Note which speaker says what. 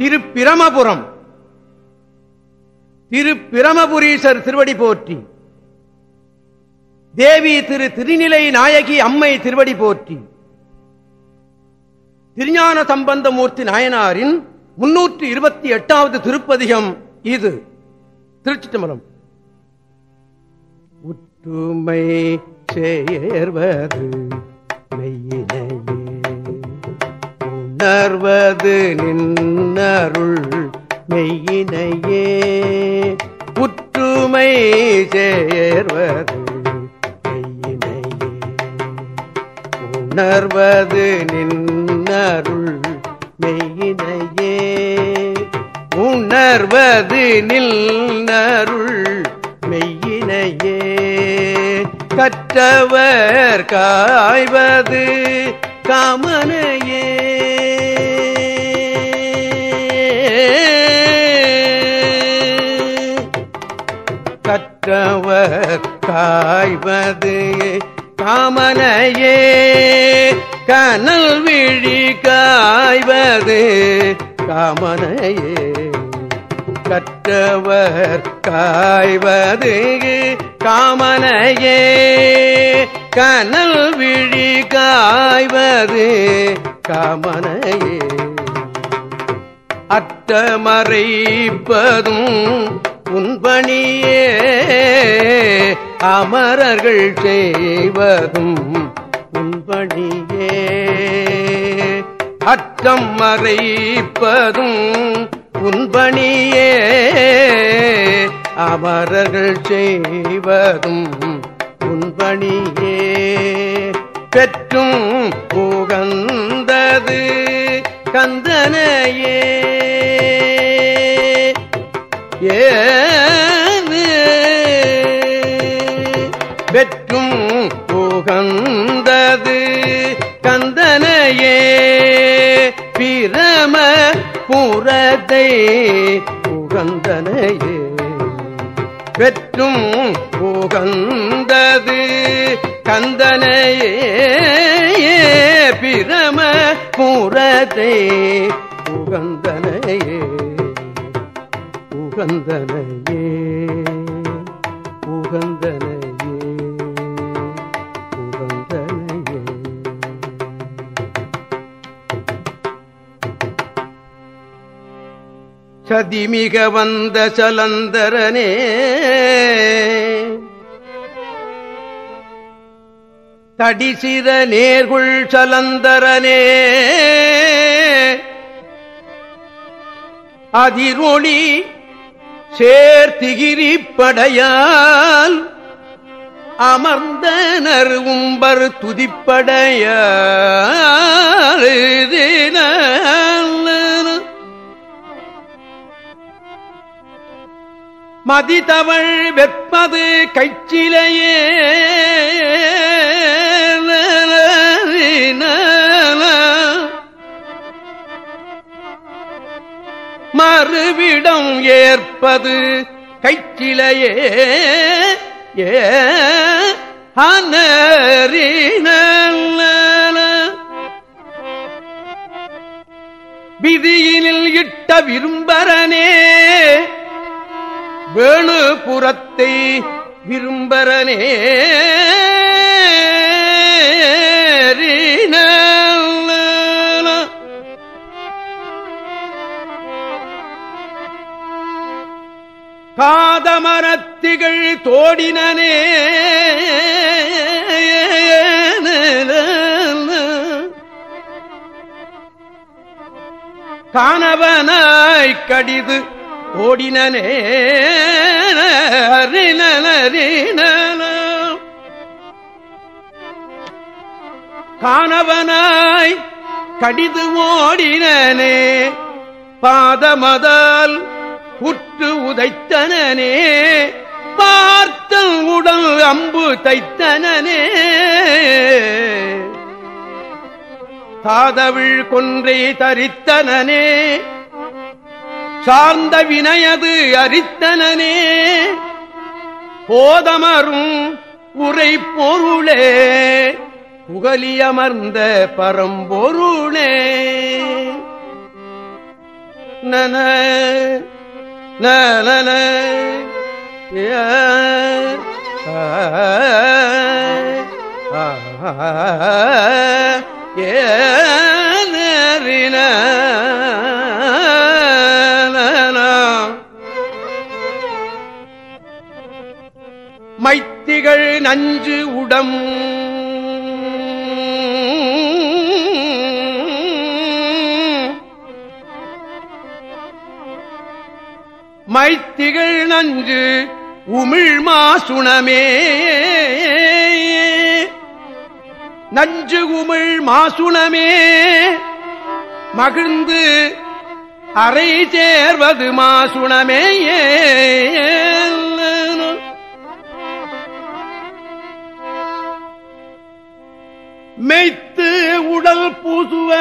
Speaker 1: திருப்பிரமபுரம். திருப்பிரமபுரீசர் திருவடி போற்றி. தேவி திரு திருநிலை நாயகி அம்மை திருவடி போற்றி. திருஞான சம்பந்தமூர்த்தி நாயனாரின் முன்னூற்று இருபத்தி எட்டாவது திருப்பதிகம் இது. திருச்சி தம்பரம் ஒற்றுமை சேர்வது. உணர்வது நின்னருள் மெய்யினையே. புற்றுமை சேர்வது மெய்யினையே. உணர்வது நின்னருள் மெய்யினையே. உணர்வது நின்னருள் மெய்யினையே. கற்றவர் காய்வது காமனையே. காய்வது காமனையே கனல் விழி காய்வது காமனையே கற்றவர் காய்வது காமனையே கனல் விழி காய்வது காமனையே. அட்டமறைப்பதும் உன்பணியே அமரர்கள் செய்வதும் உன்பணியே அற்றம் மறைப்பதும் உன்பணியே அமரர்கள் செய்வதும் உன்பணியே பெற்றும் புகந்தது கந்தனையே. ஏ வெற்றும் புகந்தது. கந்தனையே பிரம புறத்தை புகந்தனையே. வெற்றும் புகந்தது. கந்தனையே பிரம புறத்தை புகந்தனையே. உகந்தனையே உகந்தனையே உகந்தனையே சதிமிக வந்த சலந்தரனே. தடிசித நேர்குள் சலந்தரனே. அதிரொளி சேர்த்திகிரி படையால் அமர்ந்த உம்பர் துதிப்படைய மதிதவள் வெப்பது கைச்சிலையே. மறுவிடம் ஏற்பது கைச்சிலையே. ஏ விதியினில் இட்ட விரும்பரனே. வேணுபுறத்தை விரும்பரனே. காதமரத்திகள் தோடினே காணவனாய் கடிது ஓடினனே காணவனாய் கடிது ஓடினே பாதமதால் உற்று உதைத்தனே பார்த்த உடல் அம்பு தைத்தனே தாதவிழ் கொன்றை தரித்தனே சார்ந்த வினையது அரித்தனே போதமரும் உரை பொருளே புகலியமர்ந்த பரம்பொருளே. நன நன ஏ மைத்திகள் நஞ்சு உடம். மைத்திகள் நஞ்சு உமிழ் மாசுணமே நஞ்சு உமிழ் மாசுணமே மகிழ்ந்து அறை சேர்வது மாசுணமே மெய்த்து உடல் பூசுவர்.